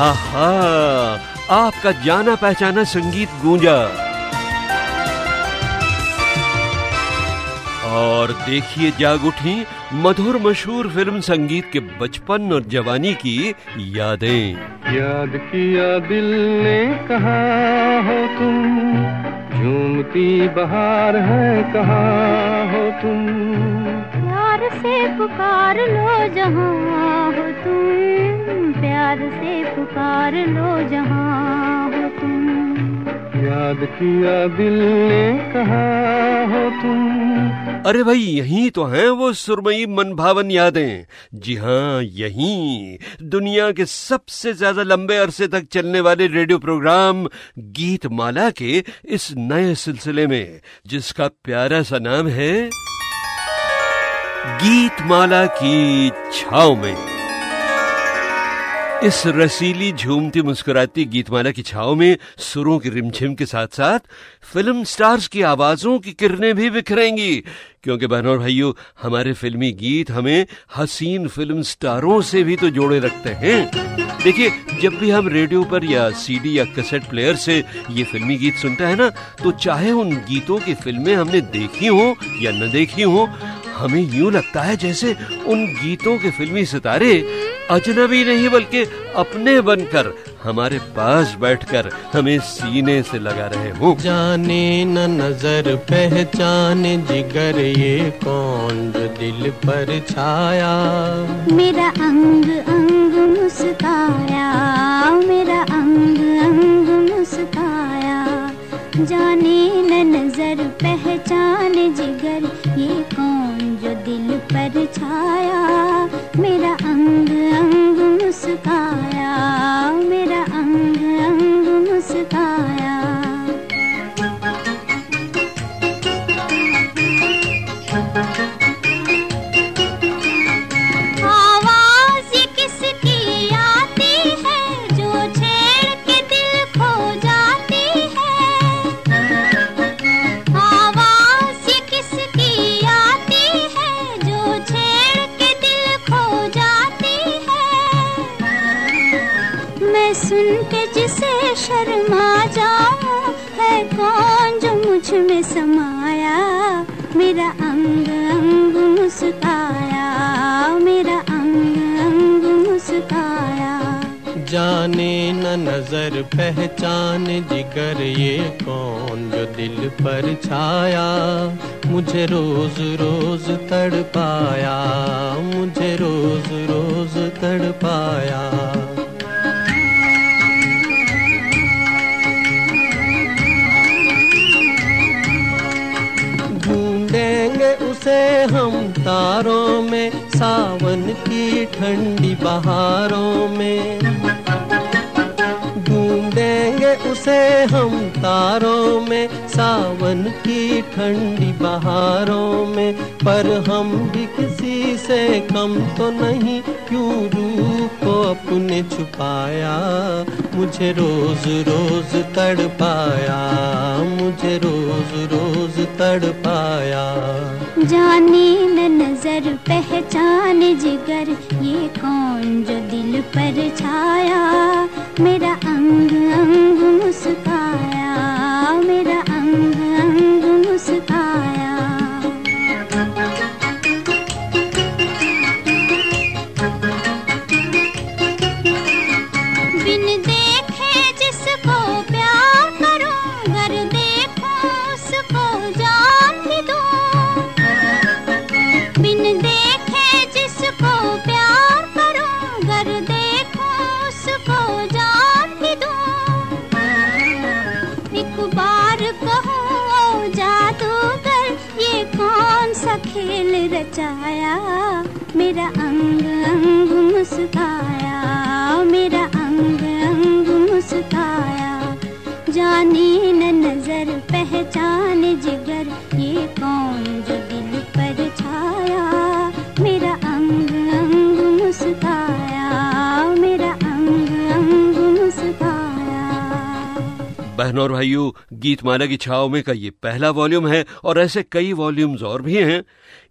आहा आपका जाना पहचाना संगीत गूंजा। और देखिए जाग उठी मधुर मशहूर फ़िल्म संगीत के बचपन और जवानी की यादें। याद किया दिल ने कहा हो तुम? झूमती बहार है कहा हो तुम? प्यार से पुकार लो जहाँ हो तुम। प्यार से पुकार लो जहाँ हो तुम। याद किया दिल ने कहा हो तुम। अरे भाई यही तो हैं वो सुरमई मनभावन यादें। जी हाँ यही। दुनिया के सबसे ज़्यादा लंबे अरसे तक चलने वाले रेडियो प्रोग्राम गीत माला के इस नए सिलसिले में जिसका प्यारा सा नाम है गीत माला की छाव में। इस रसीली, झूमती, मुस्कुराती गीतमाला की छाव में सुरों की रिमझिम के साथ साथ फ़िल्म स्टार्स की आवाजों की किरणें भी बिखरेंगी। क्योंकि बहनों और भाइयों, हमारे फिल्मी गीत हमें हसीन फ़िल्म स्टारों से भी तो जोड़े रखते हैं। देखिए, जब भी हम रेडियो पर या सीडी या कैसेट प्लेयर से ये फिल्मी गीत सुनते हैं ना तो चाहे उन गीतों की फ़िल्में हमने देखी हो या न देखी हो हमें यूँ लगता है जैसे उन गीतों के फिल्मी सितारे अजनबी नहीं बल्कि अपने बनकर हमारे पास बैठकर हमें सीने से लगा रहे हो। जाने न नज़र पहचाने जिगर ये कौन जो दिल पर छाया। मेरा अंग अंग मुस्काया मेरा अंग अंग मुस्काया। जाने न नज़र पहचान जिगर ये कौन दिल पर छाया मेरा अंग अंग मुस्काया मेरा अंग अंग मुस्काया। में समाया, मेरा अंग अंग मुस्काया, मेरा अंग अंग मुस्काया। जाने न नज़र, पहचान जिगर ये कौन जो दिल पर छाया। मुझे रोज रोज तड़पाया, मुझे रोज रोज तड़पाया। ढूंढेंगे उसे हम तारों में, सावन की ठंडी बहारों में। ढूंढेंगे उसे हम तारों में, सावन की ठंडी बहारों में। पर हम भी किसी से कम तो नहीं, क्यों रूप को अपने छुपाया? मुझे रोज रोज तड़पाया, मुझे रोज रोज तड़पाया। जाने न नज़र, पहचान जिगर। ये कौन जो दिल पर छाया? मेरा अंग अंग मुस्काया। मेरा खेल मेरा अंग अंग मुस्काया मेरा अंग अंग मुस्काया। जाने बहनों और भाइयों गीतमाला की छाव में का ये पहला वॉल्यूम है और ऐसे कई वॉल्यूम्स और भी हैं।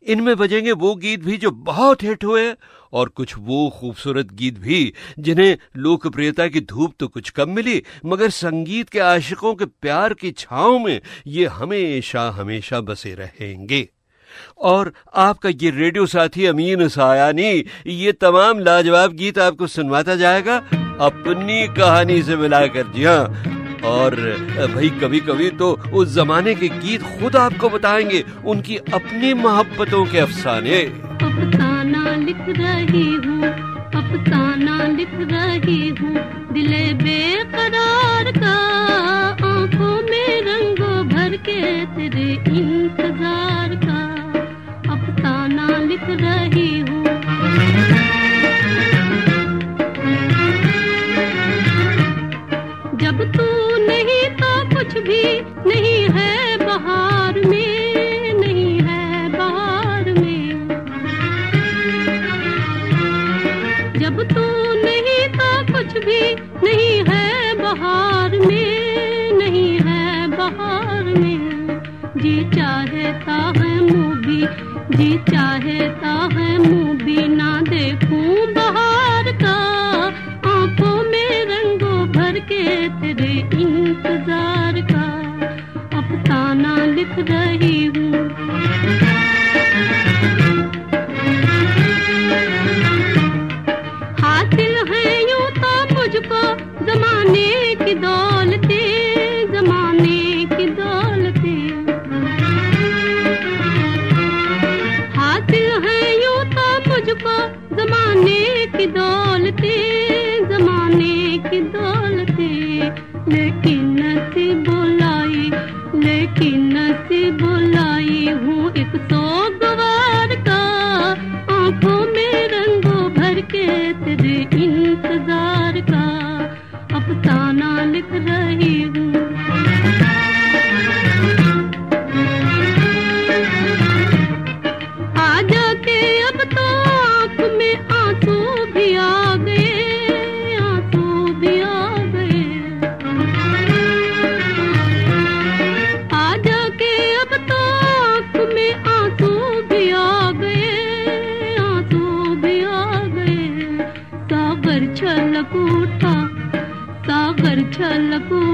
इनमें बजेंगे वो गीत भी जो बहुत हिट हुए और कुछ वो खूबसूरत गीत भी जिन्हें लोकप्रियता की धूप तो कुछ कम मिली, मगर संगीत के आशिकों के प्यार की छाव में ये हमेशा हमेशा बसे रहेंगे। और आपका ये रेडियो साथी अमीन सायानी, ये तमाम लाजवाब गीत आपको सुनवाता जाएगा। अपनी कहानी से मिलाकर जी हाँ और भाई कभी कभी तो उस जमाने के गीत खुद आपको बताएँगे, उनकी अपनी मोहब्बतों के अफसाने। लिख रही हूँ लिख रही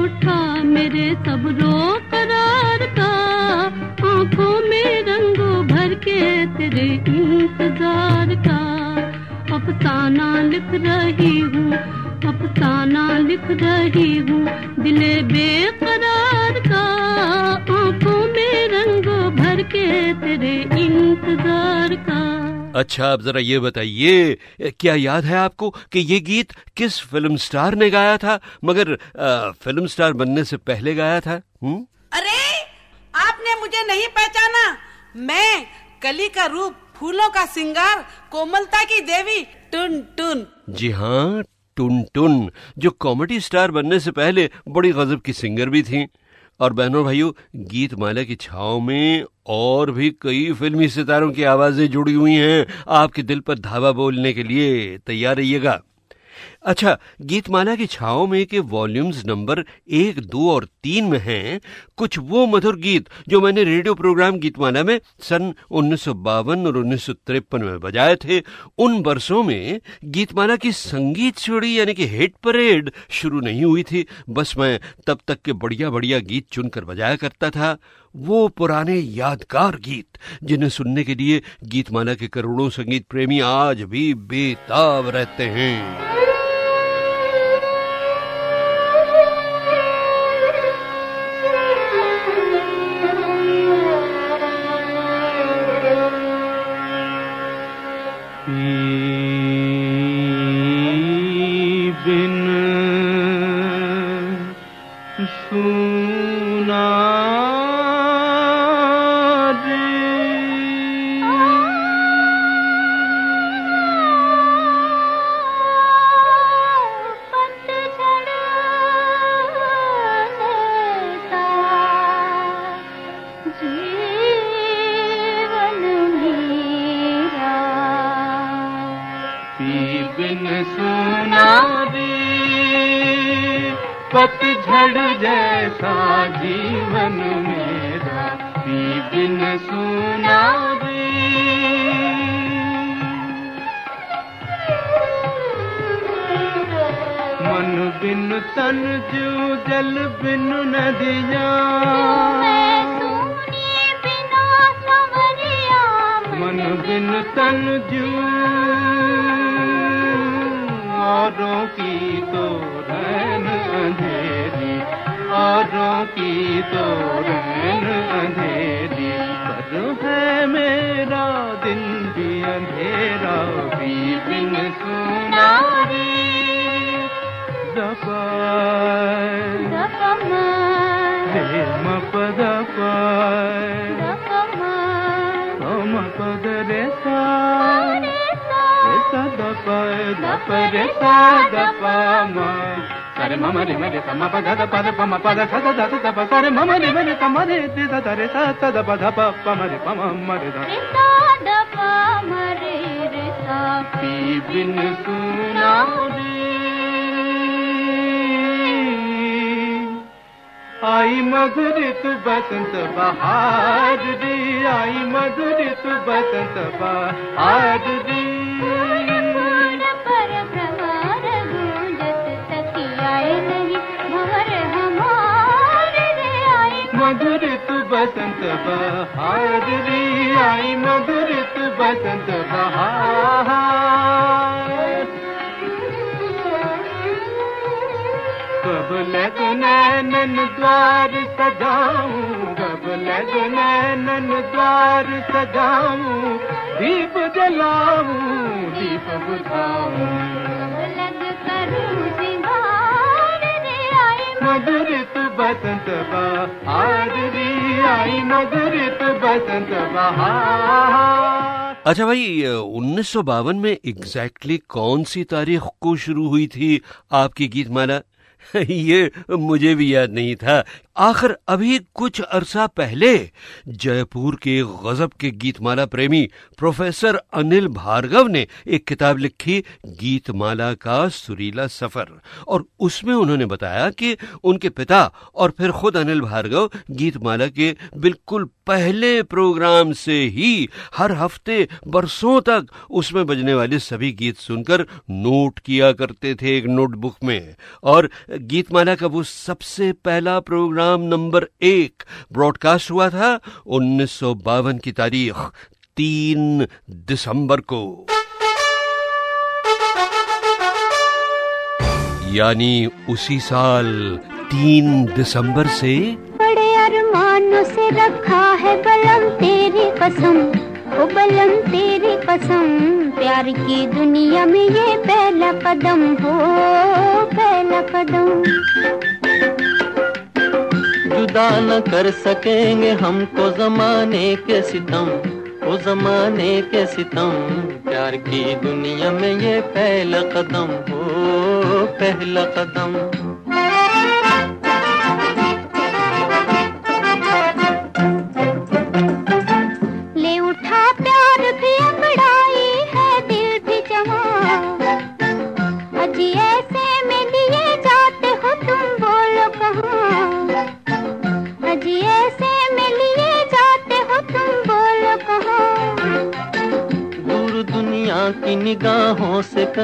उठा मेरे सब रो करार का। आँखों में रंगों भर के तेरे इंतज़ार का। अफसाना लिख रही हूँ अफसाना लिख रही हूँ दिले बेकरार का। आँखों में रंगों भर के तेरे अच्छा आप जरा ये बताइए क्या याद है आपको कि ये गीत किस फ़िल्म स्टार ने गाया था मगर आ, फ़िल्म स्टार बनने से पहले गाया था हुँ? अरे आपने मुझे नहीं पहचाना। मैं कली का रूप फूलों का सिंगार कोमलता की देवी टुन टुन जी हाँ टुन टुन जो कॉमेडी स्टार बनने से पहले बड़ी गजब की सिंगर भी थी। और बहनों भाइयों, गीत माला की छाव में और भी कई फिल्मी सितारों की आवाज़ें जुड़ी हुई हैं। आपके दिल पर धावा बोलने के लिए तैयार रहिएगा। अच्छा गीतमाला की छाओ में के वॉल्यूम्स नंबर एक, दो और तीन में हैं कुछ वो मधुर गीत जो मैंने रेडियो प्रोग्राम गीतमाला में सन उन्नीस सौ बावन और उन्नीस सौ तिरपन में बजाए थे। उन वर्षों में गीतमाला की संगीत सीढ़ी यानी कि हिट परेड शुरू नहीं हुई थी। बस मैं तब तक के बढ़िया बढ़िया गीत चुनकर बजाया करता था। वो पुराने यादगार गीत जिन्हें सुनने के लिए गीतमाला के करोड़ों संगीत प्रेमी आज भी बेताब रहते हैं। बिन सुना पतझड़ जैसा जीवन मेरा पी बिन सुना मन बिन तन जू जल बिन नदिया। मन बिन तन जू की तो रैन अंधेरी पर है मेरा दिन भी अंधेरा भी बिन सुनारी। दपाय हे। म पद म पद रे सा। रे सा। द प रे सा द प म సరే మమ రి మరి సమ పద ద పద పమ పద సద ద ద ప సరే మమ రి మరి సమ రి ది ద ద రే స స ద ప ధ ప ప మ రి ప మ మ రి ద पी बिन सुनारी आई मधुरित बसंत बहार री आई मधुरित बसंत बहार री बसंत बहार री आई मधुरित बसंत बहार। कब लग नैनन द्वार सजाऊं कब लग नैनन द्वार सजाऊं दीप जलाऊं दीप बुझाऊं मधुरित बसंत बहार आई मधुरित बसंत बहार अच्छा भाई उन्नीस सौ बावन में एग्जैक्टली exactly कौन सी तारीख को शुरू हुई थी आपकी गीत माला ये मुझे भी याद नहीं था आखिर अभी कुछ अरसा पहले जयपुर के गजब के गीतमाला प्रेमी प्रोफेसर अनिल भार्गव ने एक किताब लिखी, गीतमाला का सुरीला सफ़र। और उसमें उन्होंने बताया कि उनके पिता और फिर खुद अनिल भार्गव गीतमाला के बिल्कुल पहले प्रोग्राम से ही हर हफ़्ते बरसों तक उसमें बजने वाले सभी गीत सुनकर नोट किया करते थे एक नोटबुक में। और गीतमाला का वो सबसे पहला प्रोग्राम नंबर एक ब्रॉडकास्ट हुआ था उन्नीस सौ बावन की तारीख, तीन दिसंबर को। यानी उसी साल, तीन दिसंबर से बड़े अरमानों से रखा है कलम तेरी कसम बलम तेरी कसम। प्यार की दुनिया में ये पहला कदम हो पहला कदम। जुदा न कर सकेंगे हमको जमाने के सितम, वो जमाने के सितम। प्यार की दुनिया में ये पहला कदम हो पहला कदम।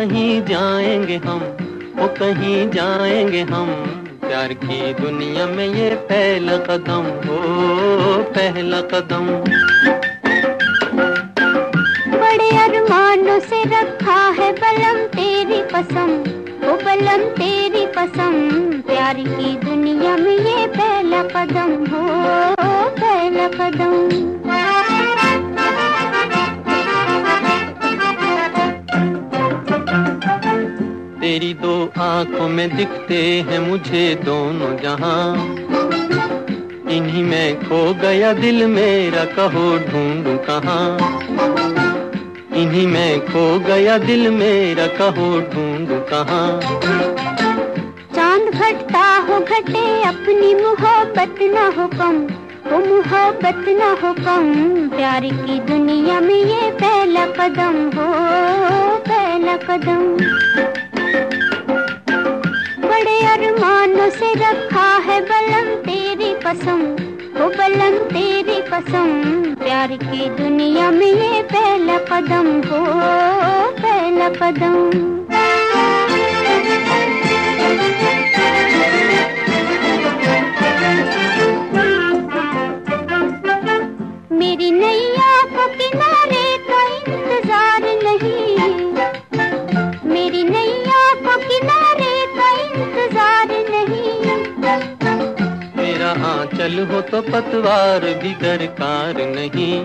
कहीं जाएँगे हम, वो कहीं जाएँगे हम। प्यार की दुनिया में ये पहला कदम हो पहला कदम। बड़े अरमानों से रखा है बलम तेरी कसम, ओ बलम तेरी कसम। प्यार की दुनिया में ये पहला कदम हो पहला कदम। तेरी दो आँखों में दिखते हैं मुझे दोनों जहाँ। इन्हीं में खो गया दिल मेरा, कहो ढूंढू कहाँ। इन्हीं में खो गया दिल मेरा, कहो ढूंढू कहाँ। चाँद घटता हो घटे, अपनी मोहब्बत न हो कम। वो मोहब्बत न हो कम, प्यार की दुनिया में ये पहला कदम हो, पहला कदम। बड़े अरमानों से रखा है बलम तेरी कसम वो बलम तेरी कसम। प्यार की दुनिया में ये पहला कदम हो, पहला कदम। पतवार भी दरकार नहीं।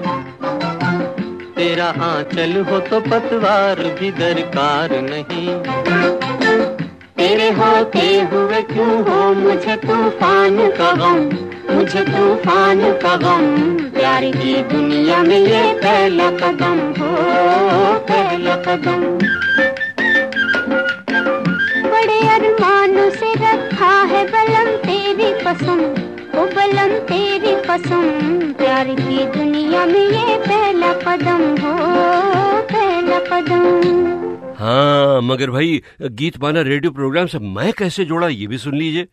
तेरा आंचल हो तो पतवार भी दरकार नहीं। तेरे होते हुए क्यों हो मुझे तूफ़ान का गम? मुझे तूफ़ान का गम। प्यार की दुनिया में ये पहला कदम हो, पहला कदम। बड़े अरमानों से रखा है बलम तेरी कसम। ओ बलम तेरी कसम, प्यार की दुनिया में ये पहला कदम हो, पहला कदम। हाँ मगर भाई, गीत माना रेडियो प्रोग्राम से मैं कैसे जोड़ा, ये भी सुन लीजिए।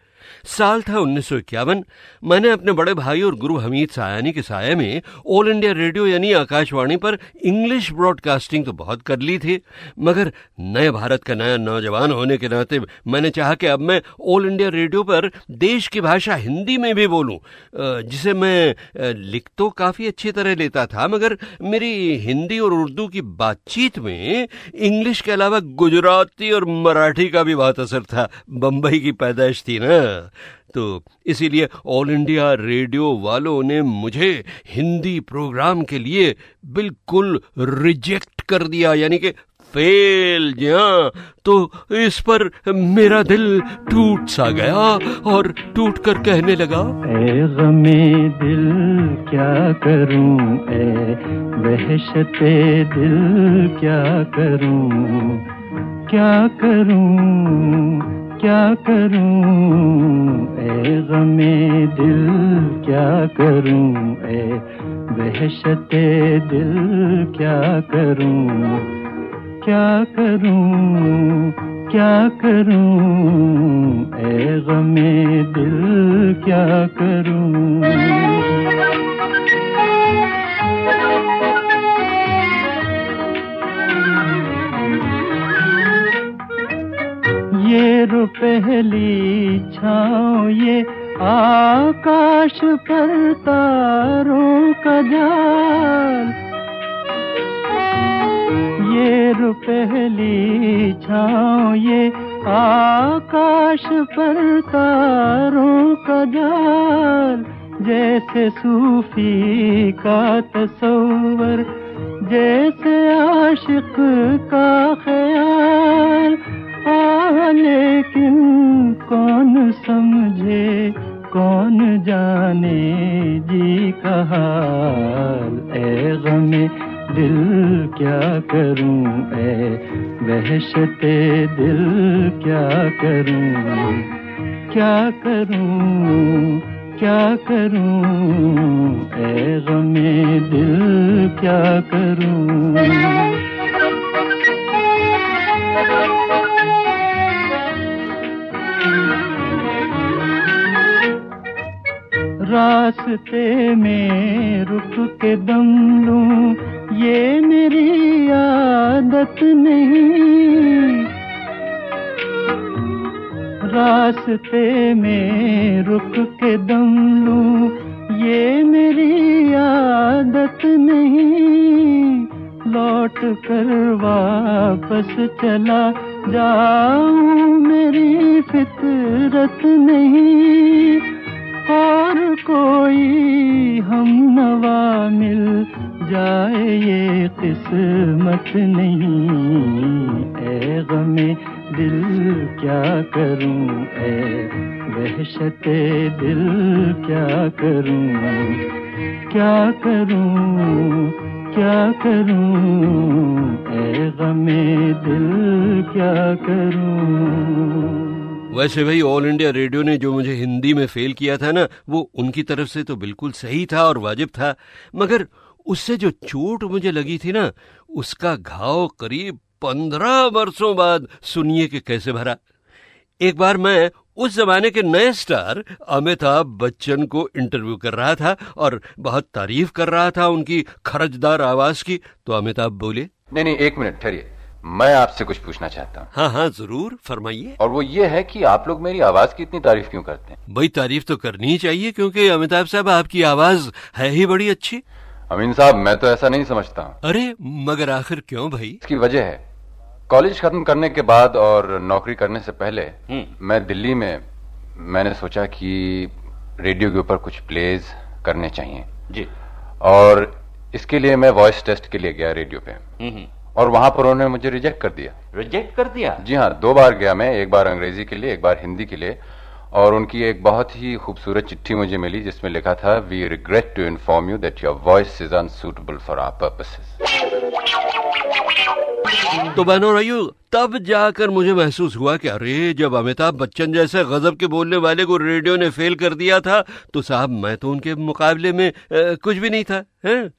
साल था उन्नीस सौ इक्यावन। मैंने अपने बड़े भाई और गुरु हमीद सायानी के साय में ऑल इंडिया रेडियो यानी आकाशवाणी पर इंग्लिश ब्रॉडकास्टिंग तो बहुत कर ली थी, मगर नए भारत का नया नौजवान होने के नाते मैंने चाहा कि अब मैं ऑल इंडिया रेडियो पर देश की भाषा हिंदी में भी बोलूँ जिसे मैं लिख तो काफ़ी अच्छी तरह लेता था, मगर मेरी हिंदी और उर्दू की बातचीत में इंग्लिश के अलावा गुजराती और मराठी का भी बहुत असर था बम्बई की पैदाइश थी ना। तो इसीलिए ऑल इंडिया रेडियो वालों ने मुझे हिंदी प्रोग्राम के लिए बिल्कुल रिजेक्ट कर दिया, यानी कि फेल जया तो इस पर मेरा दिल टूट सा गया और टूट कर कहने लगा, ए दिल, क्या करूँ? ए वहशते दिल, क्या करूँ? क्या करूँ? क्या करूँ? ए गमे दिल, क्या करूँ? ए बहशते दिल, क्या करूँ? क्या करूँ? क्या करूँ? ए गमे दिल, क्या करूँ? ये पहली छाओ ये आकाश पर तारों का जाल। ये पहली छाओ ये आकाश पर तारों का जाल। जैसे सूफी का तस्वर जैसे आशिक का ख्याल। लेकिन कौन समझे, कौन जाने? जी कहा ए गमे दिल क्या करूँ? ए बहशते दिल क्या करूँ? क्या करूँ? क्या करूँ? ए गमे दिल क्या करूँ? रास्ते में रुक के दम लूँ, ये मेरी आदत नहीं। रास्ते में रुक के दम लूँ, ये मेरी आदत नहीं। लौट कर वापस चला जाऊँ, मेरी फितरत नहीं। और कोई हम नवा मिल जाए, ये किस्मत नहीं। ए गमे दिल, क्या करूँ? ए वहशते दिल, क्या करूँ? क्या करूँ? क्या करूँ? ए गमे दिल क्या करूँ? वैसे भाई ऑल इंडिया रेडियो ने जो मुझे हिंदी में फेल किया था ना, वो उनकी तरफ़ से तो बिल्कुल सही था और वाजिब था। मगर उससे जो चोट मुझे लगी थी ना, उसका घाव करीब पंद्रह वर्षों बाद सुनिए कि कैसे भरा। एक बार मैं उस जमाने के नए स्टार अमिताभ बच्चन को इंटरव्यू कर रहा था और बहुत तारीफ़ कर रहा था उनकी खरजदार आवाज़ की। तो अमिताभ बोले नहीं नहीं एक मिनट ठहरिए। मैं आपसे कुछ पूछना चाहता हूँ। हाँ हाँ ज़रूर फरमाइए। और वो ये है कि आप लोग मेरी आवाज़ की इतनी तारीफ़ क्यों करते हैं? भाई तारीफ़ तो करनी ही चाहिए क्योंकि अमिताभ साहब आपकी आवाज़ है ही बड़ी अच्छी। अमीन साहब मैं तो ऐसा नहीं समझता अरे मगर आखिर क्यों भाई? इसकी वजह है। कॉलेज खत्म करने के बाद और नौकरी करने से पहले हम्म। मैं दिल्ली में मैंने सोचा कि रेडियो के ऊपर कुछ प्लेज करने चाहिए। जी। और इसके लिए मैं वॉइस टेस्ट के लिए गया रेडियो पे। हम्म और वहाँ पर उन्होंने मुझे रिजेक्ट कर दिया। रिजेक्ट कर दिया? जी हाँ दो बार गया मैं एक बार अंग्रेज़ी के लिए एक बार हिंदी के लिए। और उनकी एक बहुत ही खूबसूरत चिट्ठी मुझे मिली जिसमें लिखा था we regret to inform you that your voice is unsuitable for our purposes तो बहनों रही तब जाकर मुझे महसूस हुआ कि अरे जब अमिताभ बच्चन जैसे गजब के बोलने वाले को रेडियो ने फेल कर दिया था तो साहब मैं तो उनके मुकाबले में आ, कुछ भी नहीं था है?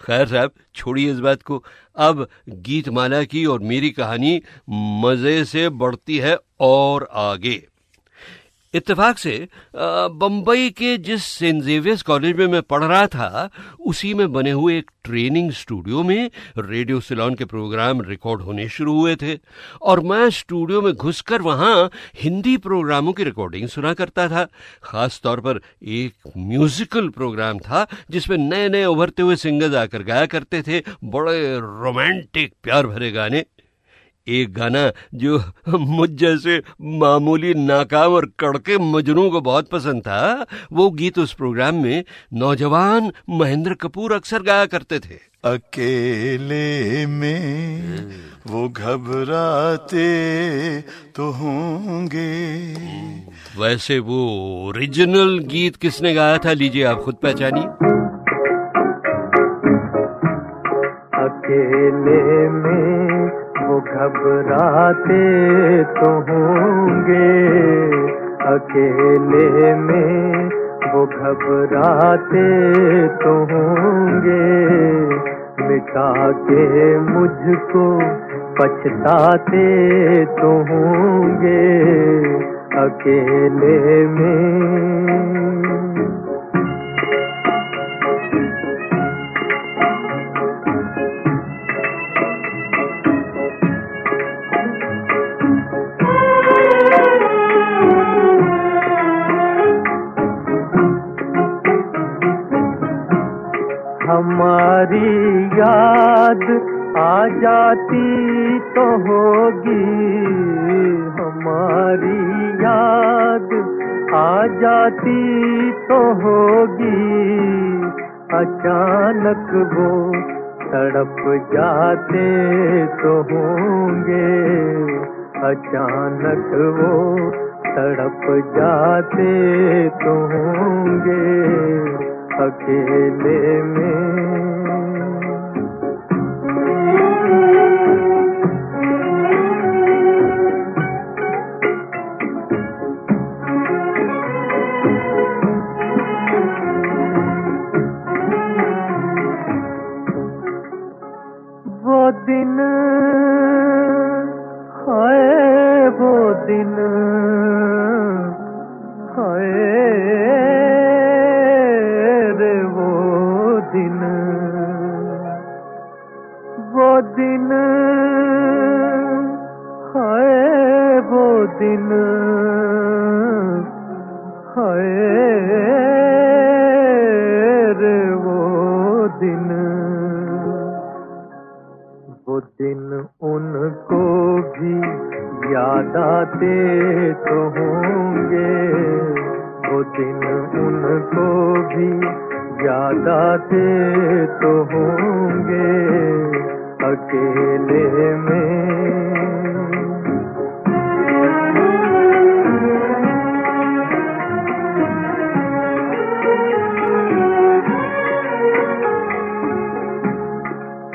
खैर साहब छोड़िए इस बात को अब गीतमाला की और मेरी कहानी मज़े से बढ़ती है और आगे इत्तेफाक से बम्बई के जिस सेंट जेवियर्स कॉलेज में मैं पढ़ रहा था, उसी में बने हुए एक ट्रेनिंग स्टूडियो में रेडियो सिलोन के प्रोग्राम रिकॉर्ड होने शुरू हुए थे। और मैं स्टूडियो में घुसकर वहाँ हिंदी प्रोग्रामों की रिकॉर्डिंग सुना करता था। खास तौर पर एक म्यूजिकल प्रोग्राम था, जिसमें नए नए उभरते हुए सिंगर्स आकर गाया करते थे। बड़े रोमांटिक, प्यार भरे गाने। एक गाना जो मुझ जैसे मामूली नाकाम और कड़के मजनू को बहुत पसंद था वो गीत उस प्रोग्राम में नौजवान महेंद्र कपूर अक्सर गाया करते थे। अकेले में वो घबराते तो होंगे। वैसे वो ओरिजिनल गीत किसने गाया था लीजिए आप खुद पहचानिए। अकेले में वो घबराते तो होंगे। अकेले में वो घबराते तो होंगे। मिटा के मुझको पछताते तो होंगे। अकेले में जाती तो होगी हमारी याद। आ जाती तो होगी अचानक वो तड़प जाते तो होंगे। अचानक वो तड़प जाते तो होंगे अकेले में। दिन है वो दिन।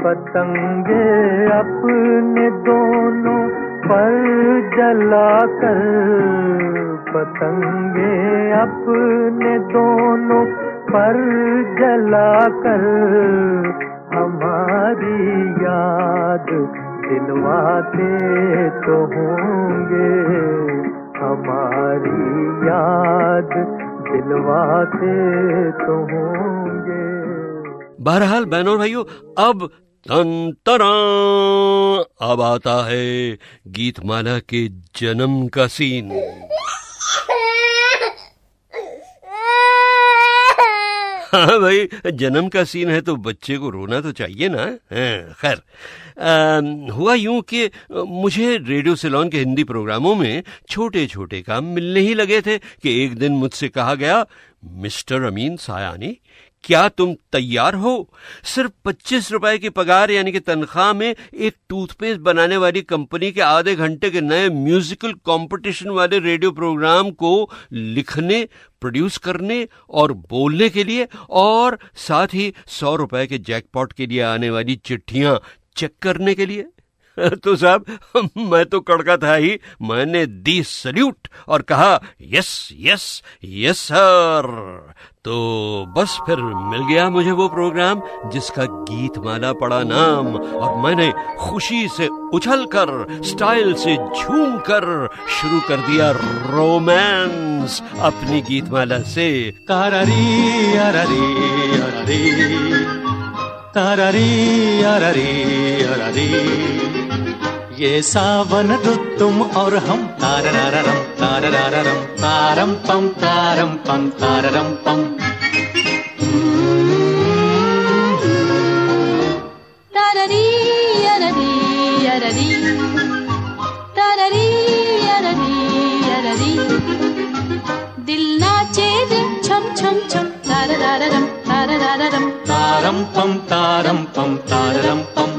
पतंगे अपने दोनों पर जला जलाकर, पतंगे अपने दोनों पर जला जलाकर हमारी याद दिलवाते तो होंगे, हमारी याद दिलवाते तो होंगे। बहरहाल बहनों भाइयों, अब तना अब आता है गीतमाला के जन्म का सीन। हाँ भाई जन्म का सीन है तो बच्चे को रोना तो चाहिए ना। हाँ, खैर। हुआ यूँ कि मुझे रेडियो सिलोन के हिंदी प्रोग्रामों में छोटे छोटे काम मिलने ही लगे थे कि एक दिन मुझसे कहा गया मिस्टर अमीन सायानी, क्या तुम तैयार हो? सिर्फ़ पच्चीस रुपए की पगार यानी कि तनख्वाह में एक टूथपेस्ट बनाने वाली कंपनी के आधे घंटे के नए म्यूजिकल कंपटीशन वाले रेडियो प्रोग्राम को लिखने, प्रोड्यूस करने और बोलने के लिए और साथ ही सौ रुपए के जैकपॉट के लिए आने वाली चिट्ठियाँ चेक करने के लिए। तो साहब, मैं तो कड़का था ही। मैंने दी सल्यूट और कहा, यस यस यस, सर। तो बस फिर मिल गया मुझे वो प्रोग्राम, जिसका गीत माला पड़ा नाम, और मैंने खुशी से उछल कर स्टाइल से झूम कर शुरू कर दिया रोमांस अपनी गीतमाला से। तारारी अरारी अरारी तारारी अरारी अरारी ये सावन रुत तुम और हम ताररारम ताररारम तारम पम तारम पम ताररम पम ताररी अररी अररी ताररी अररी अररी दिल नाचे रे छम छम छम ताररारम ताररारम तारम पम तारम पम ताररम पम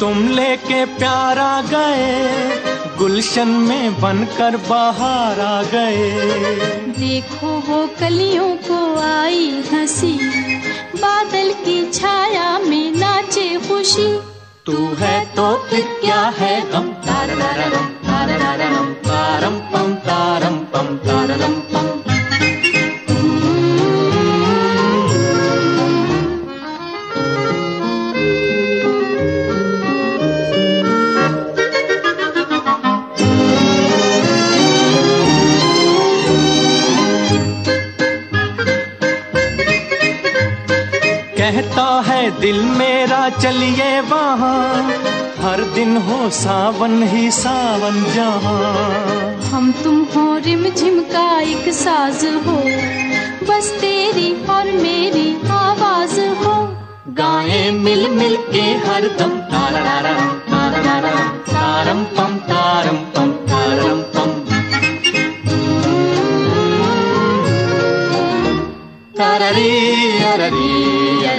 तुम लेके प्यार गए गुलशन में बनकर बाहर आ गए देखो वो कलियों को आई हँसी बादल की छाया में नाचे खुशी तू है तो फिर क्या है गम तारम तारम पम तारम पम तारम पम दिल मेरा चलिए वहाँ। हर दिन हो सावन ही सावन जहाँ। हम तुम हो रिम झिम का एक साज हो। बस तेरी और मेरी आवाज़ हो। गाएँ मिल मिल के हर दम। तारम पम तारम पम तारम पम। तारारी, अररी।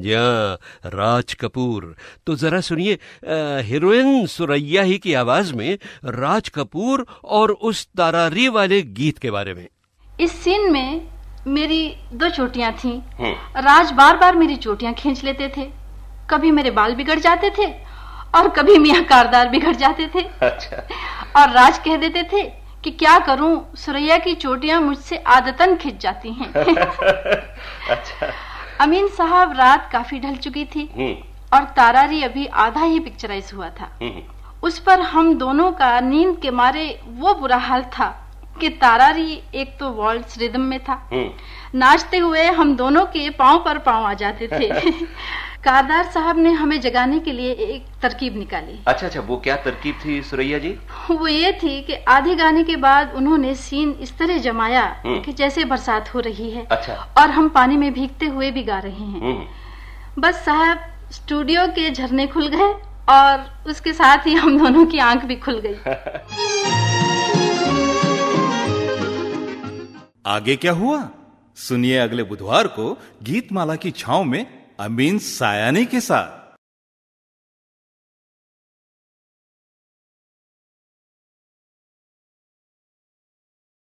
जी राज कपूर। तो जरा सुनिए हीरोइन सुरैया ही की आवाज़ में राज कपूर और उस तारारी वाले गीत के बारे में। इस सीन में मेरी दो चोटियाँ थीं। राज बार बार मेरी चोटियाँ खींच लेते थे। कभी मेरे बाल बिगड़ जाते थे और कभी मियाँ कारदार बिगड़ जाते थे। अच्छा। और राज कह देते थे कि क्या करूँ सुरैया की चोटियाँ मुझसे आदतन खिंच जाती हैं। अमीन साहब रात काफ़ी ढल चुकी थी और तारारी अभी आधा ही पिक्चराइज हुआ था। उस पर हम दोनों का नींद के मारे वो बुरा हाल था कि तारारी एक तो वॉल्स रिदम में था। नाचते हुए हम दोनों के पाँव पर पाँव आ जाते थे। कारदार साहब ने हमें जगाने के लिए एक तरकीब निकाली। अच्छा अच्छा वो क्या तरकीब थी सुरैया जी? वो ये थी कि आधे गाने के बाद उन्होंने सीन इस तरह जमाया हम्म। कि जैसे बरसात हो रही है अच्छा। और हम पानी में भीगते हुए भी गा रहे हैं। हम्म। बस साहब स्टूडियो के झरने खुल गए और उसके साथ ही हम दोनों की आँख भी खुल गई। आगे क्या हुआ? सुनिए अगले बुधवार को गीतमाला की छाव में अमीन सायानी के साथ।